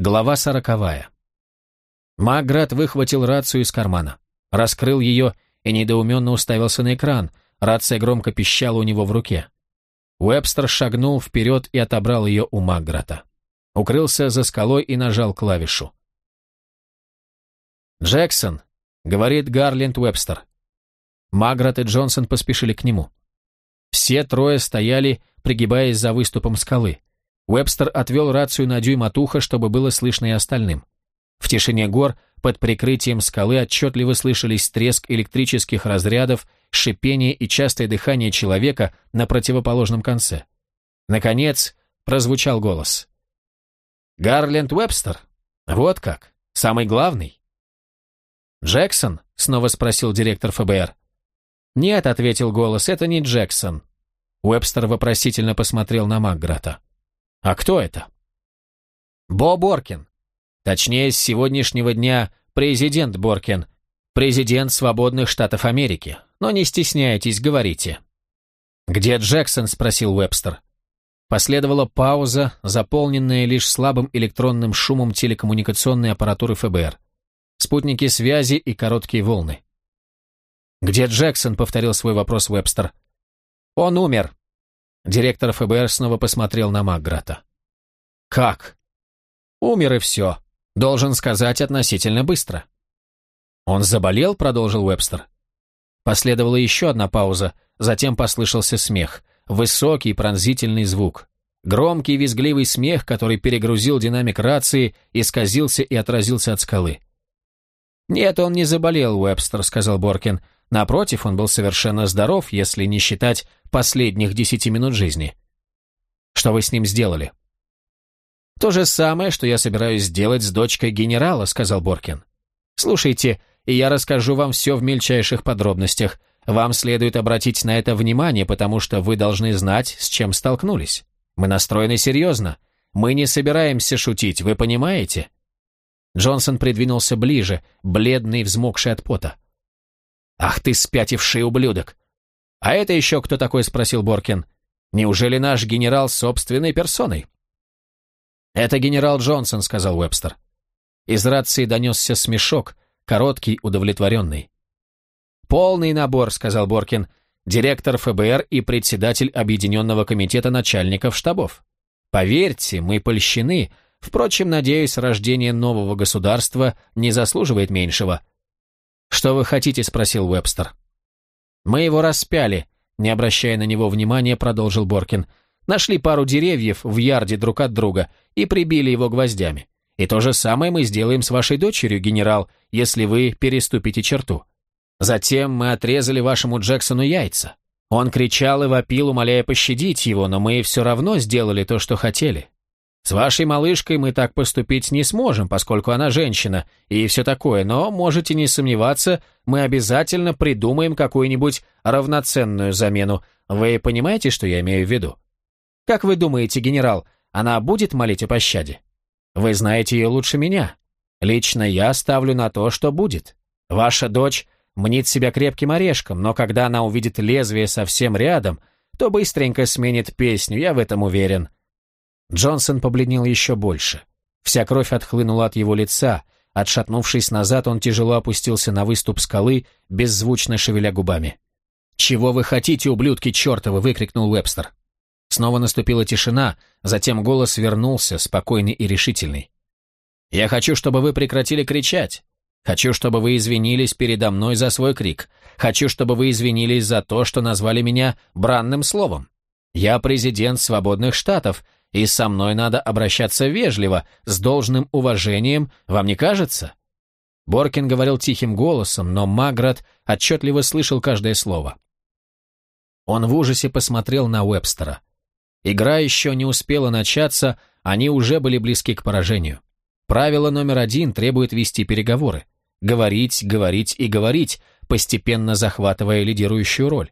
Глава сороковая. Маград выхватил рацию из кармана, раскрыл ее и недоуменно уставился на экран. Рация громко пищала у него в руке. Уэбстер шагнул вперед и отобрал ее у Маграта. Укрылся за скалой и нажал клавишу. «Джексон», — говорит Гарленд Уэбстер. Маграт и Джонсон поспешили к нему. Все трое стояли, пригибаясь за выступом скалы. Уэбстер отвел рацию на дюйм от уха, чтобы было слышно и остальным. В тишине гор, под прикрытием скалы, отчетливо слышались треск электрических разрядов, шипение и частое дыхание человека на противоположном конце. Наконец, прозвучал голос. «Гарленд Уэбстер? Вот как? Самый главный?» «Джексон?» — снова спросил директор ФБР. «Нет», — ответил голос, — «это не Джексон». Уэбстер вопросительно посмотрел на Макграта. А кто это? Бо Боркин. Точнее, с сегодняшнего дня президент Боркин. Президент свободных штатов Америки. Но не стесняйтесь, говорите. «Где Джексон?» – спросил Уэбстер. Последовала пауза, заполненная лишь слабым электронным шумом телекоммуникационной аппаратуры ФБР. Спутники связи и короткие волны. «Где Джексон?» – повторил свой вопрос Уэбстер. «Он умер», Директор ФБР снова посмотрел на Макграта. «Как?» «Умер и все. Должен сказать относительно быстро». «Он заболел?» — продолжил Уэбстер. Последовала еще одна пауза, затем послышался смех. Высокий пронзительный звук. Громкий визгливый смех, который перегрузил динамик рации, исказился и отразился от скалы. «Нет, он не заболел, Уэбстер», — сказал Боркин. Напротив, он был совершенно здоров, если не считать последних десяти минут жизни. Что вы с ним сделали? То же самое, что я собираюсь сделать с дочкой генерала, сказал Боркин. Слушайте, и я расскажу вам все в мельчайших подробностях. Вам следует обратить на это внимание, потому что вы должны знать, с чем столкнулись. Мы настроены серьезно. Мы не собираемся шутить, вы понимаете? Джонсон придвинулся ближе, бледный, взмокший от пота. «Ах ты спятивший ублюдок!» «А это еще кто такой?» — спросил Боркин. «Неужели наш генерал собственной персоной?» «Это генерал Джонсон», — сказал Уэбстер. Из рации донесся смешок, короткий, удовлетворенный. «Полный набор», — сказал Боркин, директор ФБР и председатель Объединенного комитета начальников штабов. «Поверьте, мы польщены. Впрочем, надеюсь, рождение нового государства не заслуживает меньшего. «Что вы хотите?» – спросил Уэбстер. «Мы его распяли», – не обращая на него внимания, продолжил Боркин. «Нашли пару деревьев в ярде друг от друга и прибили его гвоздями. И то же самое мы сделаем с вашей дочерью, генерал, если вы переступите черту. Затем мы отрезали вашему Джексону яйца. Он кричал и вопил, умоляя пощадить его, но мы все равно сделали то, что хотели. С вашей малышкой мы так поступить не сможем, поскольку она женщина и все такое, но можете не сомневаться, мы обязательно придумаем какую-нибудь равноценную замену. Вы понимаете, что я имею в виду? Как вы думаете, генерал, она будет молить о пощаде? Вы знаете ее лучше меня. Лично я ставлю на то, что будет. Ваша дочь мнит себя крепким орешком, но когда она увидит лезвие совсем рядом, то быстренько сменит песню, я в этом уверен. Джонсон побледнел еще больше. Вся кровь отхлынула от его лица. Отшатнувшись назад, он тяжело опустился на выступ скалы, беззвучно шевеля губами. «Чего вы хотите, ублюдки чертовы?» — выкрикнул Уэбстер. Снова наступила тишина, затем голос вернулся, спокойный и решительный. «Я хочу, чтобы вы прекратили кричать. Хочу, чтобы вы извинились передо мной за свой крик. Хочу, чтобы вы извинились за то, что назвали меня бранным словом. Я президент свободных штатов, и со мной надо обращаться вежливо, с должным уважением, вам не кажется?» Боркин говорил тихим голосом, но Маград отчетливо слышал каждое слово. Он в ужасе посмотрел на Уэбстера. Игра еще не успела начаться, они уже были близки к поражению. Правило номер один требует вести переговоры. Говорить, говорить и говорить, постепенно захватывая лидирующую роль,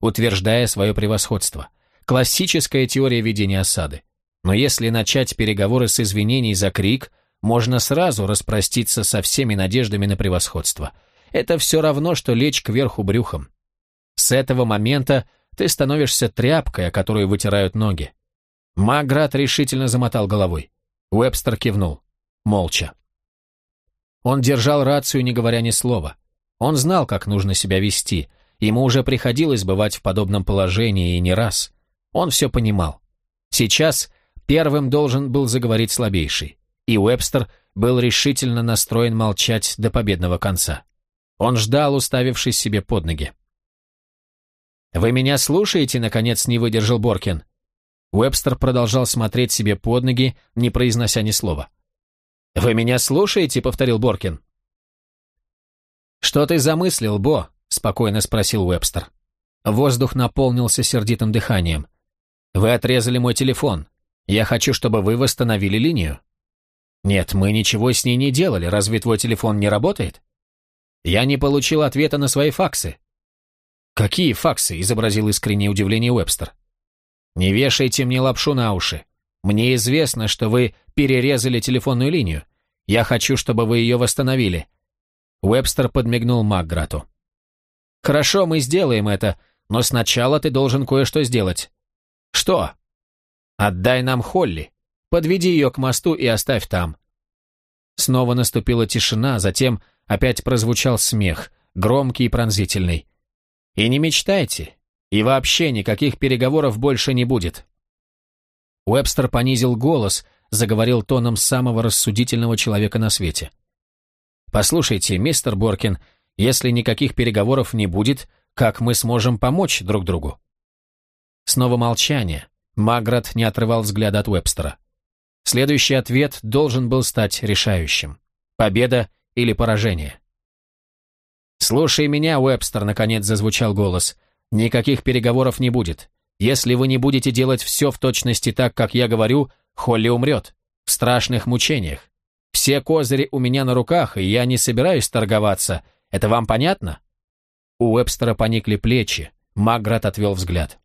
утверждая свое превосходство. Классическая теория ведения осады. Но если начать переговоры с извинений за крик, можно сразу распроститься со всеми надеждами на превосходство. Это все равно, что лечь кверху брюхом. С этого момента ты становишься тряпкой, о которую вытирают ноги. Маград решительно замотал головой. Уэбстер кивнул. молча. Он держал рацию, не говоря ни слова. Он знал, как нужно себя вести. Ему уже приходилось бывать в подобном положении и не раз. Он все понимал. Сейчас первым должен был заговорить слабейший, и Уэбстер был решительно настроен молчать до победного конца. Он ждал, уставившись себе под ноги. «Вы меня слушаете?» — наконец не выдержал Боркин. Уэбстер продолжал смотреть себе под ноги, не произнося ни слова. «Вы меня слушаете?» — повторил Боркин. «Что ты замыслил, Бо?» — спокойно спросил Уэбстер. Воздух наполнился сердитым дыханием. «Вы отрезали мой телефон. Я хочу, чтобы вы восстановили линию». «Нет, мы ничего с ней не делали. Разве твой телефон не работает?» «Я не получил ответа на свои факсы». «Какие факсы?» — изобразил искреннее удивление Уэбстер. «Не вешайте мне лапшу на уши. Мне известно, что вы перерезали телефонную линию. Я хочу, чтобы вы ее восстановили». Уэбстер подмигнул Макграту. «Хорошо, мы сделаем это, но сначала ты должен кое-что сделать». «Что?» «Отдай нам Холли. Подведи ее к мосту и оставь там». Снова наступила тишина, затем опять прозвучал смех, громкий и пронзительный. «И не мечтайте, и вообще никаких переговоров больше не будет». Уэбстер понизил голос, заговорил тоном самого рассудительного человека на свете. «Послушайте, мистер Боркин, если никаких переговоров не будет, как мы сможем помочь друг другу?» Снова молчание. Маград не отрывал взгляда от Уэбстера. Следующий ответ должен был стать решающим. Победа или поражение. «Слушай меня, Уэбстер», — наконец зазвучал голос. «Никаких переговоров не будет. Если вы не будете делать все в точности так, как я говорю, Холли умрет. В страшных мучениях. Все козыри у меня на руках, и я не собираюсь торговаться. Это вам понятно?» У Уэбстера поникли плечи. Маград отвел взгляд.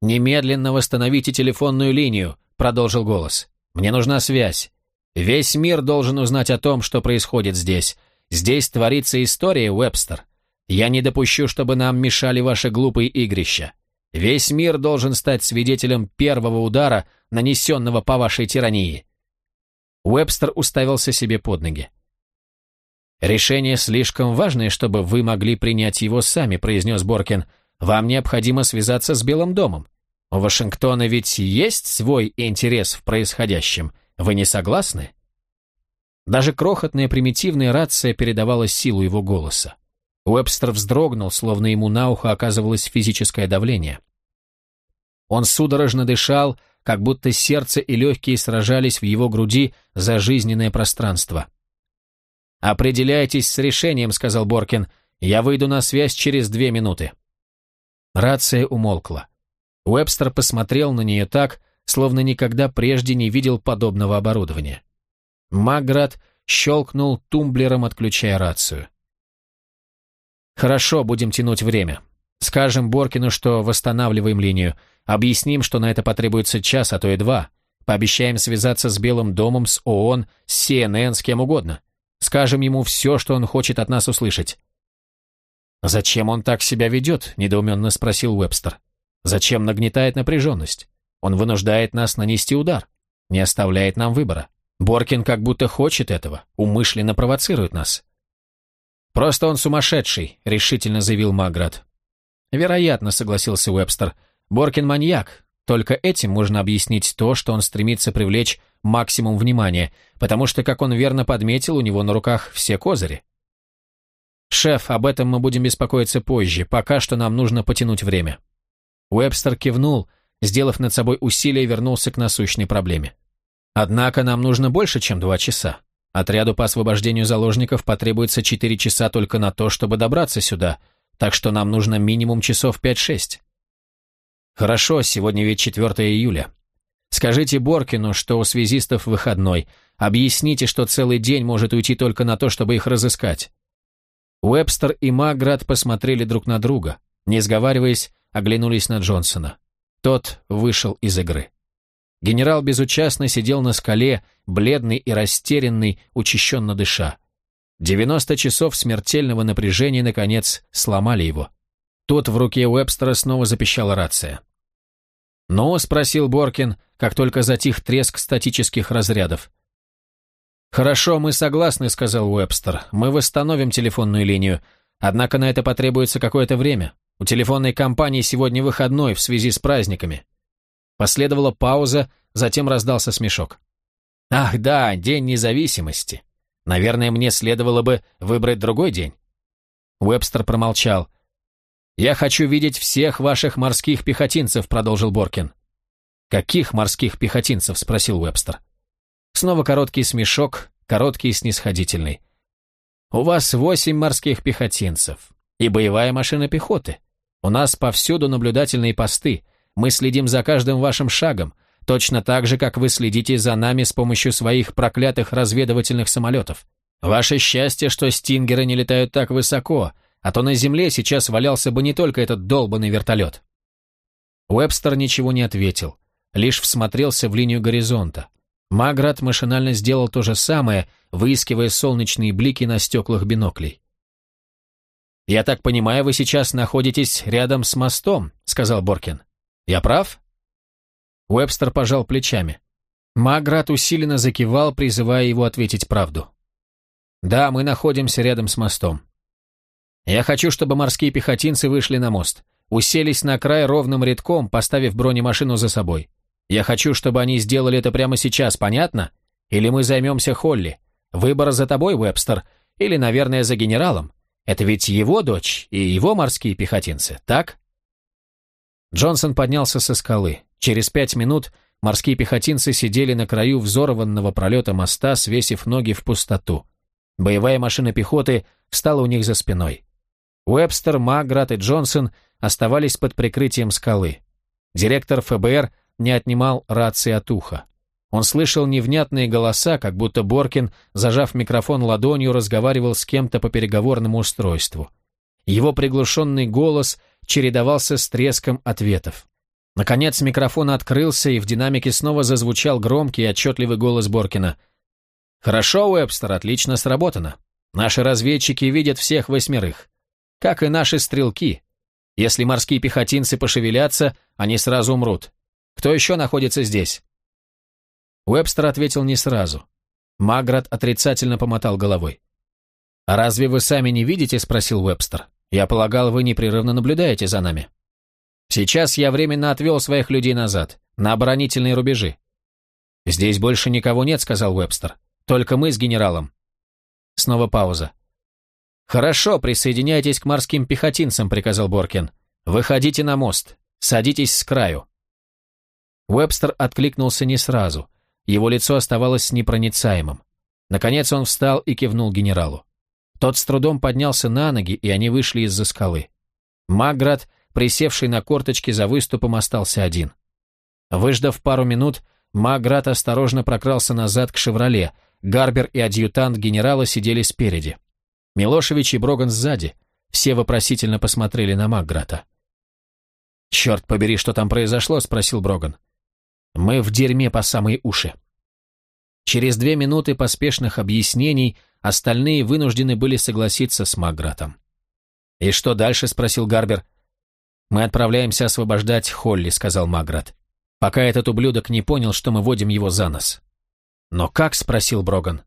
«Немедленно восстановите телефонную линию», — продолжил голос. «Мне нужна связь. Весь мир должен узнать о том, что происходит здесь. Здесь творится история, Уэбстер. Я не допущу, чтобы нам мешали ваши глупые игрища. Весь мир должен стать свидетелем первого удара, нанесенного по вашей тирании». Уэбстер уставился себе под ноги. «Решение слишком важное, чтобы вы могли принять его сами», — произнес Боркин. «Вам необходимо связаться с Белым домом. У Вашингтона ведь есть свой интерес в происходящем. Вы не согласны?» Даже крохотная примитивная рация передавала силу его голоса. Уэбстер вздрогнул, словно ему на ухо оказывалось физическое давление. Он судорожно дышал, как будто сердце и легкие сражались в его груди за жизненное пространство. «Определяйтесь с решением», — сказал Боркин. «Я выйду на связь через две минуты». Рация умолкла. Уэбстер посмотрел на нее так, словно никогда прежде не видел подобного оборудования. Маград щелкнул тумблером, отключая рацию. «Хорошо, будем тянуть время. Скажем Боркину, что восстанавливаем линию. Объясним, что на это потребуется час, а то и два. Пообещаем связаться с Белым домом, с ООН, с CNN, с кем угодно. Скажем ему все, что он хочет от нас услышать». «Зачем он так себя ведет?» – недоуменно спросил Уэбстер. «Зачем нагнетает напряженность? Он вынуждает нас нанести удар, не оставляет нам выбора. Боркин как будто хочет этого, умышленно провоцирует нас. «Просто он сумасшедший», — решительно заявил Маград. «Вероятно», — согласился Уэбстер. «Боркин маньяк. Только этим можно объяснить то, что он стремится привлечь максимум внимания, потому что, как он верно подметил, у него на руках все козыри». «Шеф, об этом мы будем беспокоиться позже. Пока что нам нужно потянуть время». Уэбстер кивнул, сделав над собой усилие, вернулся к насущной проблеме. Однако нам нужно больше, чем два часа. Отряду по освобождению заложников потребуется четыре часа только на то, чтобы добраться сюда, так что нам нужно минимум часов пять-шесть. Хорошо, сегодня ведь 4 июля. Скажите Боркину, что у связистов выходной. Объясните, что целый день может уйти только на то, чтобы их разыскать. Уэбстер и Маград посмотрели друг на друга, не сговариваясь, оглянулись на Джонсона. Тот вышел из игры. Генерал безучастно сидел на скале, бледный и растерянный, учащенно дыша. Девяносто часов смертельного напряжения, наконец, сломали его. Тут в руке Уэбстера снова запищала рация. «Ну?» — спросил Боркин, как только затих треск статических разрядов. «Хорошо, мы согласны», — сказал Уэбстер. «Мы восстановим телефонную линию. Однако на это потребуется какое-то время. У телефонной компании сегодня выходной в связи с праздниками». Последовала пауза, затем раздался смешок. «Ах да, День независимости. Наверное, мне следовало бы выбрать другой день». Уэбстер промолчал. «Я хочу видеть всех ваших морских пехотинцев», — продолжил Боркин. «Каких морских пехотинцев?» — спросил Уэбстер. Снова короткий смешок, короткий и снисходительный. «У вас восемь морских пехотинцев и боевая машина пехоты. У нас повсюду наблюдательные посты. Мы следим за каждым вашим шагом, точно так же, как вы следите за нами с помощью своих проклятых разведывательных самолетов. Ваше счастье, что стингеры не летают так высоко, а то на земле сейчас валялся бы не только этот долбанный вертолет. Уэбстер ничего не ответил, лишь всмотрелся в линию горизонта. Маград машинально сделал то же самое, выискивая солнечные блики на стеклах биноклей. «Я так понимаю, вы сейчас находитесь рядом с мостом», — сказал Боркин. «Я прав?» Уэбстер пожал плечами. Маград усиленно закивал, призывая его ответить правду. «Да, мы находимся рядом с мостом. Я хочу, чтобы морские пехотинцы вышли на мост, уселись на край ровным рядком, поставив бронемашину за собой. Я хочу, чтобы они сделали это прямо сейчас, понятно? Или мы займемся Холли? Выбор за тобой, Уэбстер, или, наверное, за генералом. Это ведь его дочь и его морские пехотинцы, так?» Джонсон поднялся со скалы. Через пять минут морские пехотинцы сидели на краю взорванного пролета моста, свесив ноги в пустоту. Боевая машина пехоты встала у них за спиной. Уэбстер, Маград и Джонсон оставались под прикрытием скалы. Директор ФБР не отнимал рации от уха. Он слышал невнятные голоса, как будто Боркин, зажав микрофон ладонью, разговаривал с кем-то по переговорному устройству. Его приглушенный голос чередовался с треском ответов. Наконец микрофон открылся, и в динамике снова зазвучал громкий и отчетливый голос Боркина. «Хорошо, Уэбстер, отлично сработано. Наши разведчики видят всех восьмерых. Как и наши стрелки. Если морские пехотинцы пошевелятся, они сразу умрут. Кто еще находится здесь?» Уэбстер ответил не сразу. Маград отрицательно помотал головой. «А разве вы сами не видите?» – спросил Уэбстер. «Я полагал, вы непрерывно наблюдаете за нами». «Сейчас я временно отвел своих людей назад, на оборонительные рубежи». «Здесь больше никого нет», – сказал Уэбстер. «Только мы с генералом». Снова пауза. «Хорошо, присоединяйтесь к морским пехотинцам», – приказал Боркин. «Выходите на мост. Садитесь с краю. Уэбстер откликнулся не сразу. Его лицо оставалось непроницаемым. Наконец он встал и кивнул генералу. Тот с трудом поднялся на ноги, и они вышли из-за скалы. Маград, присевший на корточки за выступом, остался один. Выждав пару минут, Маград осторожно прокрался назад к «Шевроле», Гарбер и адъютант генерала сидели спереди. Милошевич и Броган сзади. Все вопросительно посмотрели на Маграта. «Черт побери, что там произошло?» — спросил Броган. Мы в дерьме по самые уши. Через две минуты поспешных объяснений остальные вынуждены были согласиться с Магратом. «И что дальше?» — спросил Гарбер. «Мы отправляемся освобождать Холли», — сказал Маград. «Пока этот ублюдок не понял, что мы водим его за нос». «Но как?» — спросил Броган.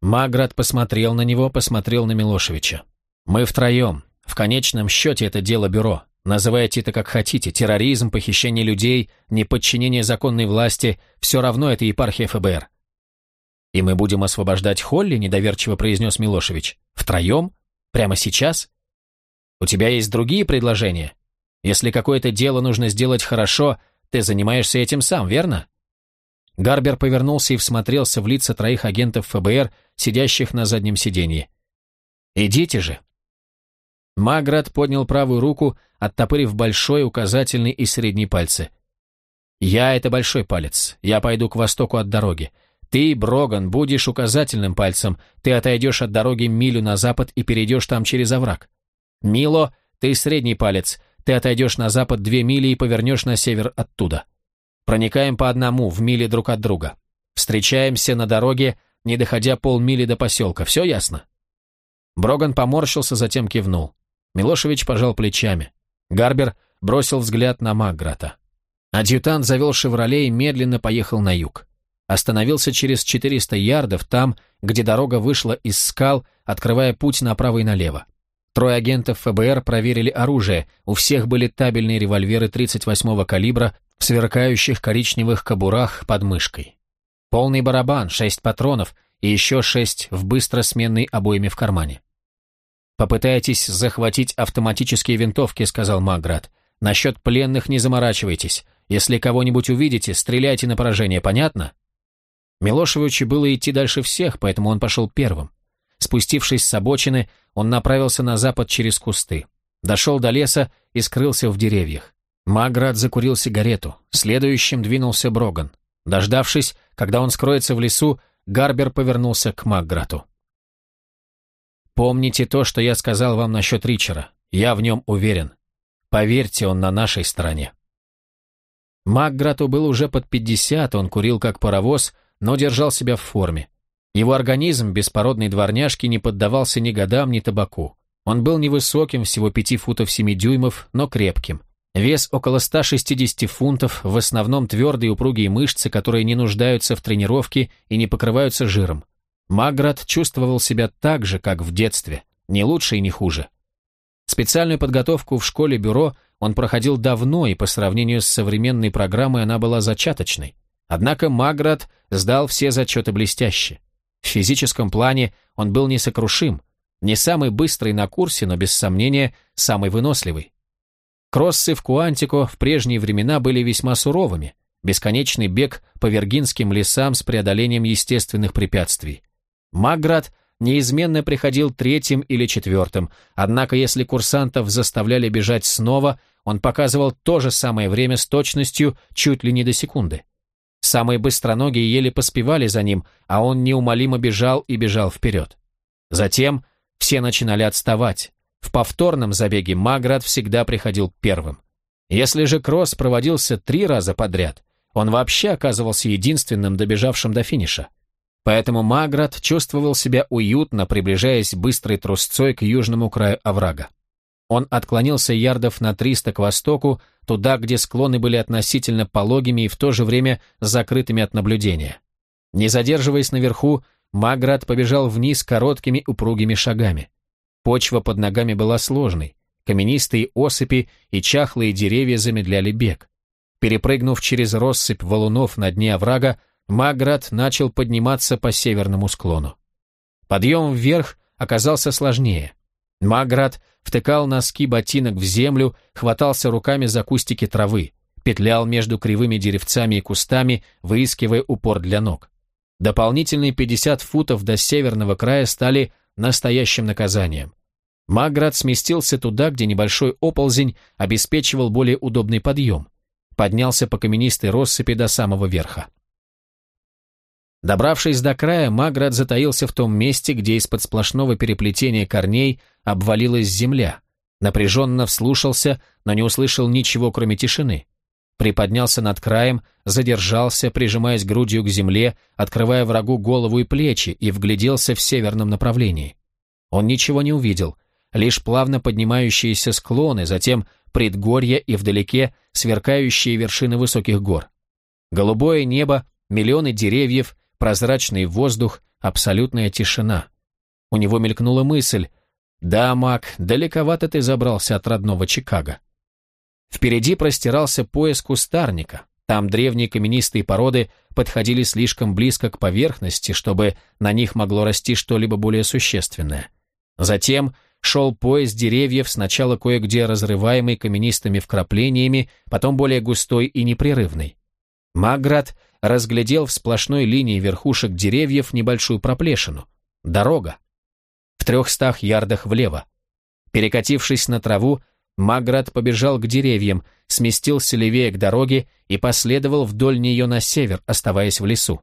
Маград посмотрел на него, посмотрел на Милошевича. «Мы втроем. В конечном счете это дело бюро. Называйте это как хотите, терроризм, похищение людей, неподчинение законной власти, все равно это епархия ФБР. «И мы будем освобождать Холли?» – недоверчиво произнес Милошевич. «Втроем? Прямо сейчас? У тебя есть другие предложения? Если какое-то дело нужно сделать хорошо, ты занимаешься этим сам, верно?» Гарбер повернулся и всмотрелся в лица троих агентов ФБР, сидящих на заднем сиденье. «Идите же!» Маград поднял правую руку, оттопырив большой, указательный и средний пальцы. «Я — это большой палец. Я пойду к востоку от дороги. Ты, Броган, будешь указательным пальцем. Ты отойдешь от дороги милю на запад и перейдешь там через овраг. Мило, ты средний палец. Ты отойдешь на запад две мили и повернешь на север оттуда. Проникаем по одному, в миле друг от друга. Встречаемся на дороге, не доходя полмили до поселка. Все ясно?» Броган поморщился, затем кивнул. Милошевич пожал плечами. Гарбер бросил взгляд на Маграта. Адъютант завел «Шевроле» и медленно поехал на юг. Остановился через 400 ярдов там, где дорога вышла из скал, открывая путь направо и налево. Трое агентов ФБР проверили оружие, у всех были табельные револьверы 38-го калибра в сверкающих коричневых кобурах под мышкой. Полный барабан, шесть патронов и еще шесть в быстросменной обойме в кармане. «Попытайтесь захватить автоматические винтовки», — сказал Маград. «Насчет пленных не заморачивайтесь. Если кого-нибудь увидите, стреляйте на поражение, понятно?» Милошевичу было идти дальше всех, поэтому он пошел первым. Спустившись с обочины, он направился на запад через кусты. Дошел до леса и скрылся в деревьях. Маград закурил сигарету. Следующим двинулся Броган. Дождавшись, когда он скроется в лесу, Гарбер повернулся к Макграту. «Помните то, что я сказал вам насчет Ричера. Я в нем уверен. Поверьте, он на нашей стороне». Макграту был уже под пятьдесят, он курил как паровоз, но держал себя в форме. Его организм беспородной дворняжки не поддавался ни годам, ни табаку. Он был невысоким, всего пяти футов семи дюймов, но крепким. Вес около 160 фунтов, в основном твердые упругие мышцы, которые не нуждаются в тренировке и не покрываются жиром. Маград чувствовал себя так же, как в детстве, не лучше и не хуже. Специальную подготовку в школе-бюро он проходил давно, и по сравнению с современной программой она была зачаточной. Однако Маград сдал все зачеты блестяще. В физическом плане он был несокрушим, не самый быстрый на курсе, но без сомнения самый выносливый. Кроссы в Куантико в прежние времена были весьма суровыми, бесконечный бег по вергинским лесам с преодолением естественных препятствий. Маград неизменно приходил третьим или четвертым, однако если курсантов заставляли бежать снова, он показывал то же самое время с точностью чуть ли не до секунды. Самые быстроногие еле поспевали за ним, а он неумолимо бежал и бежал вперед. Затем все начинали отставать, в повторном забеге Маград всегда приходил первым. Если же кросс проводился три раза подряд, он вообще оказывался единственным добежавшим до финиша. Поэтому Маград чувствовал себя уютно, приближаясь быстрой трусцой к южному краю оврага. Он отклонился ярдов на 300 к востоку, туда, где склоны были относительно пологими и в то же время закрытыми от наблюдения. Не задерживаясь наверху, Маград побежал вниз короткими упругими шагами. Почва под ногами была сложной, каменистые осыпи и чахлые деревья замедляли бег. Перепрыгнув через россыпь валунов на дне оврага, Маград начал подниматься по северному склону. Подъем вверх оказался сложнее. Маград втыкал носки ботинок в землю, хватался руками за кустики травы, петлял между кривыми деревцами и кустами, выискивая упор для ног. Дополнительные 50 футов до северного края стали настоящим наказанием. Маград сместился туда, где небольшой оползень обеспечивал более удобный подъем. Поднялся по каменистой россыпи до самого верха. Добравшись до края, Маград затаился в том месте, где из-под сплошного переплетения корней обвалилась земля. Напряженно вслушался, но не услышал ничего, кроме тишины. Приподнялся над краем, задержался, прижимаясь грудью к земле, открывая врагу голову и плечи, и вгляделся в северном направлении. Он ничего не увидел, лишь плавно поднимающиеся склоны, затем предгорья и вдалеке сверкающие вершины высоких гор. Голубое небо, миллионы деревьев, прозрачный воздух, абсолютная тишина. У него мелькнула мысль, «Да, Мак, далековато ты забрался от родного Чикаго». Впереди простирался пояс кустарника. Там древние каменистые породы подходили слишком близко к поверхности, чтобы на них могло расти что-либо более существенное. Затем шел пояс деревьев, сначала кое-где разрываемый каменистыми вкраплениями, потом более густой и непрерывный. Маград разглядел в сплошной линии верхушек деревьев небольшую проплешину. Дорога. В трехстах ярдах влево. Перекатившись на траву, Маград побежал к деревьям, сместился левее к дороге и последовал вдоль нее на север, оставаясь в лесу.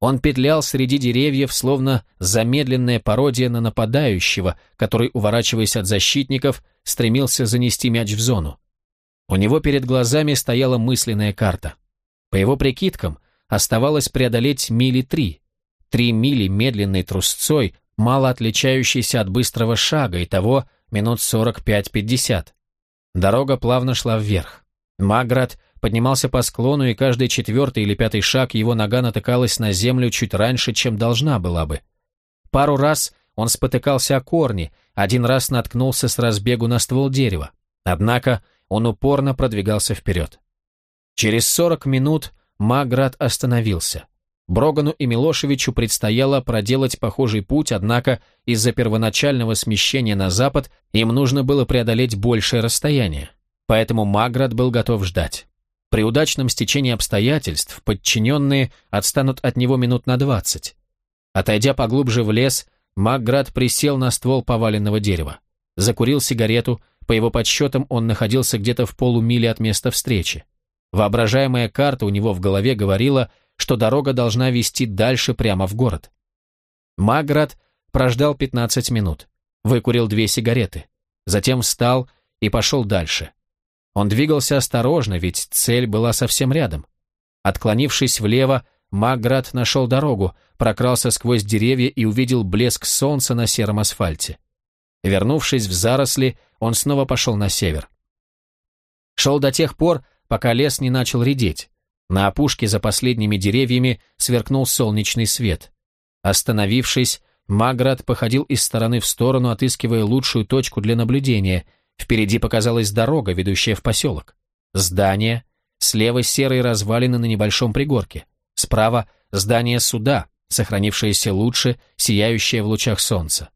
Он петлял среди деревьев, словно замедленная пародия на нападающего, который, уворачиваясь от защитников, стремился занести мяч в зону. У него перед глазами стояла мысленная карта. По его прикидкам, оставалось преодолеть мили три. Три мили медленной трусцой, мало отличающейся от быстрого шага и того, минут 45-50. Дорога плавно шла вверх. Маград поднимался по склону, и каждый четвертый или пятый шаг его нога натыкалась на землю чуть раньше, чем должна была бы. Пару раз он спотыкался о корни, один раз наткнулся с разбегу на ствол дерева. Однако он упорно продвигался вперед. Через сорок минут Маград остановился. Брогану и Милошевичу предстояло проделать похожий путь, однако из-за первоначального смещения на запад им нужно было преодолеть большее расстояние. Поэтому Маград был готов ждать. При удачном стечении обстоятельств подчиненные отстанут от него минут на двадцать. Отойдя поглубже в лес, Макград присел на ствол поваленного дерева. Закурил сигарету, по его подсчетам он находился где-то в полумиле от места встречи. Воображаемая карта у него в голове говорила, что дорога должна вести дальше прямо в город. Маград прождал 15 минут, выкурил две сигареты, затем встал и пошел дальше. Он двигался осторожно, ведь цель была совсем рядом. Отклонившись влево, Маград нашел дорогу, прокрался сквозь деревья и увидел блеск солнца на сером асфальте. Вернувшись в заросли, он снова пошел на север. Шел до тех пор, пока лес не начал редеть. На опушке за последними деревьями сверкнул солнечный свет. Остановившись, Маград походил из стороны в сторону, отыскивая лучшую точку для наблюдения. Впереди показалась дорога, ведущая в поселок. Здание, слева серые развалины на небольшом пригорке. Справа здание суда, сохранившееся лучше, сияющее в лучах солнца.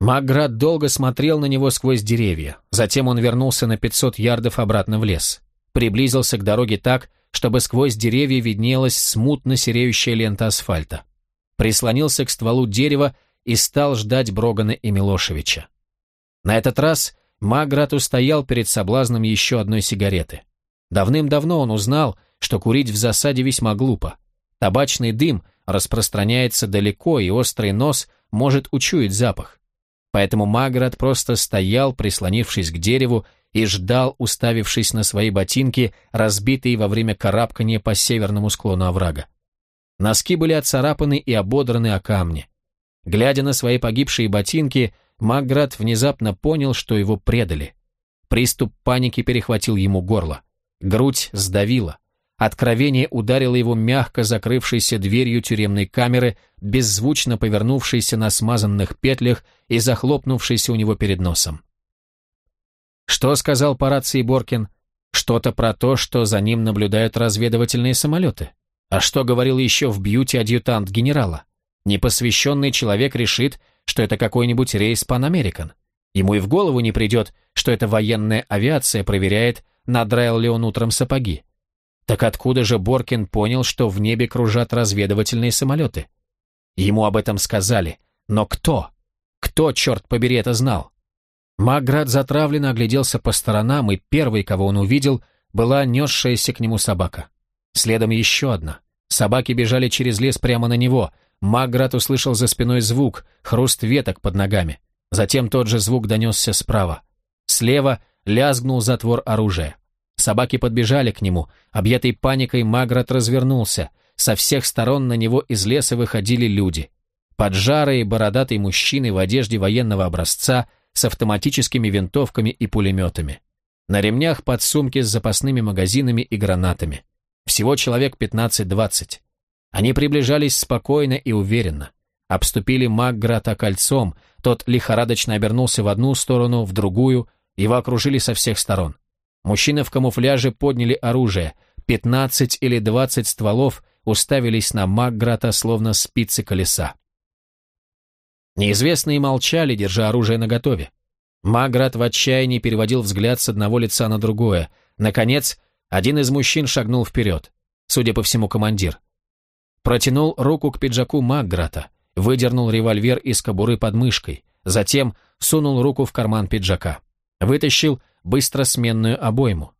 Маград долго смотрел на него сквозь деревья. Затем он вернулся на 500 ярдов обратно в лес. Приблизился к дороге так, чтобы сквозь деревья виднелась смутно сереющая лента асфальта. Прислонился к стволу дерева и стал ждать Брогана и Милошевича. На этот раз Маград устоял перед соблазном еще одной сигареты. Давным-давно он узнал, что курить в засаде весьма глупо. Табачный дым распространяется далеко, и острый нос может учуять запах. Поэтому Маград просто стоял, прислонившись к дереву, и ждал, уставившись на свои ботинки, разбитые во время карабкания по северному склону оврага. Носки были отцарапаны и ободраны о камни. Глядя на свои погибшие ботинки, Маград внезапно понял, что его предали. Приступ паники перехватил ему горло. Грудь сдавила. Откровение ударило его мягко закрывшейся дверью тюремной камеры, беззвучно повернувшейся на смазанных петлях и захлопнувшейся у него перед носом. Что сказал по рации Боркин? Что-то про то, что за ним наблюдают разведывательные самолеты. А что говорил еще в бьюти адъютант генерала? Непосвященный человек решит, что это какой-нибудь рейс Pan American. Ему и в голову не придет, что это военная авиация проверяет, надраил ли он утром сапоги. Так откуда же Боркин понял, что в небе кружат разведывательные самолеты? Ему об этом сказали. Но кто? Кто, черт побери, это знал? Маград затравленно огляделся по сторонам, и первой, кого он увидел, была несшаяся к нему собака. Следом еще одна. Собаки бежали через лес прямо на него. Маград услышал за спиной звук, хруст веток под ногами. Затем тот же звук донесся справа. Слева лязгнул затвор оружия. Собаки подбежали к нему. Объятый паникой Маград развернулся. Со всех сторон на него из леса выходили люди. Поджарые бородатые мужчины в одежде военного образца с автоматическими винтовками и пулеметами. На ремнях подсумки с запасными магазинами и гранатами. Всего человек 15-20. Они приближались спокойно и уверенно. Обступили Макграта кольцом, тот лихорадочно обернулся в одну сторону, в другую, его окружили со всех сторон. Мужчины в камуфляже подняли оружие. Пятнадцать или двадцать стволов уставились на Макграта, словно спицы колеса. Неизвестные молчали, держа оружие наготове. Маград в отчаянии переводил взгляд с одного лица на другое. Наконец, один из мужчин шагнул вперед. Судя по всему, командир. Протянул руку к пиджаку Маграта, выдернул револьвер из кобуры под мышкой, затем сунул руку в карман пиджака. Вытащил быстросменную обойму.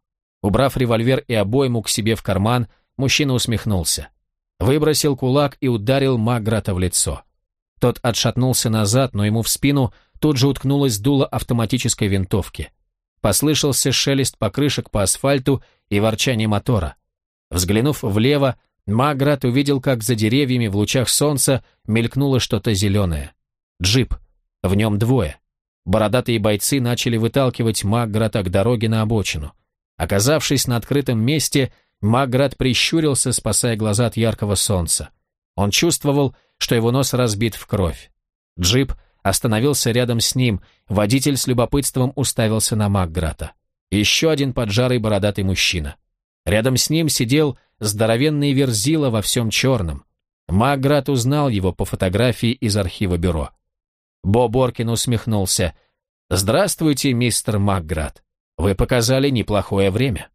Убрав револьвер и обойму к себе в карман, мужчина усмехнулся. Выбросил кулак и ударил Маграта в лицо. Тот отшатнулся назад, но ему в спину тут же уткнулось дуло автоматической винтовки. Послышался шелест покрышек по асфальту и ворчание мотора. Взглянув влево, Маград увидел, как за деревьями в лучах солнца мелькнуло что-то зеленое. Джип. В нем двое. Бородатые бойцы начали выталкивать Маграта к дороге на обочину. Оказавшись на открытом месте, Макград прищурился, спасая глаза от яркого солнца. Он чувствовал, что его нос разбит в кровь. Джип остановился рядом с ним, водитель с любопытством уставился на Макграта. Еще один поджарый бородатый мужчина. Рядом с ним сидел здоровенный верзила во всем черном. Макград узнал его по фотографии из архива бюро. Бо Боркин усмехнулся. «Здравствуйте, мистер Макград. Вы показали неплохое время».